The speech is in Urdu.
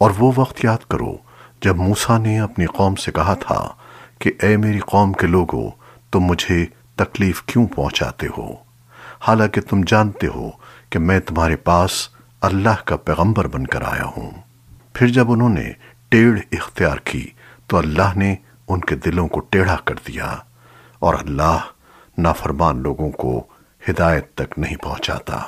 اور وہ وقت یاد کرو جب موسیٰ نے اپنی قوم سے کہا تھا کہ اے میری قوم کے لوگو، تم مجھے تکلیف کیوں پہنچاتے ہو؟ حالانکہ تم جانتے ہو کہ میں تمہارے پاس اللہ کا پیغمبر بن کر آیا ہوں۔ پھر جب انہوں نے ٹیڑھ اختیار کی تو اللہ نے ان کے دلوں کو ٹیڑھا کر دیا اور اللہ نافرمان لوگوں کو ہدایت تک نہیں پہنچاتا۔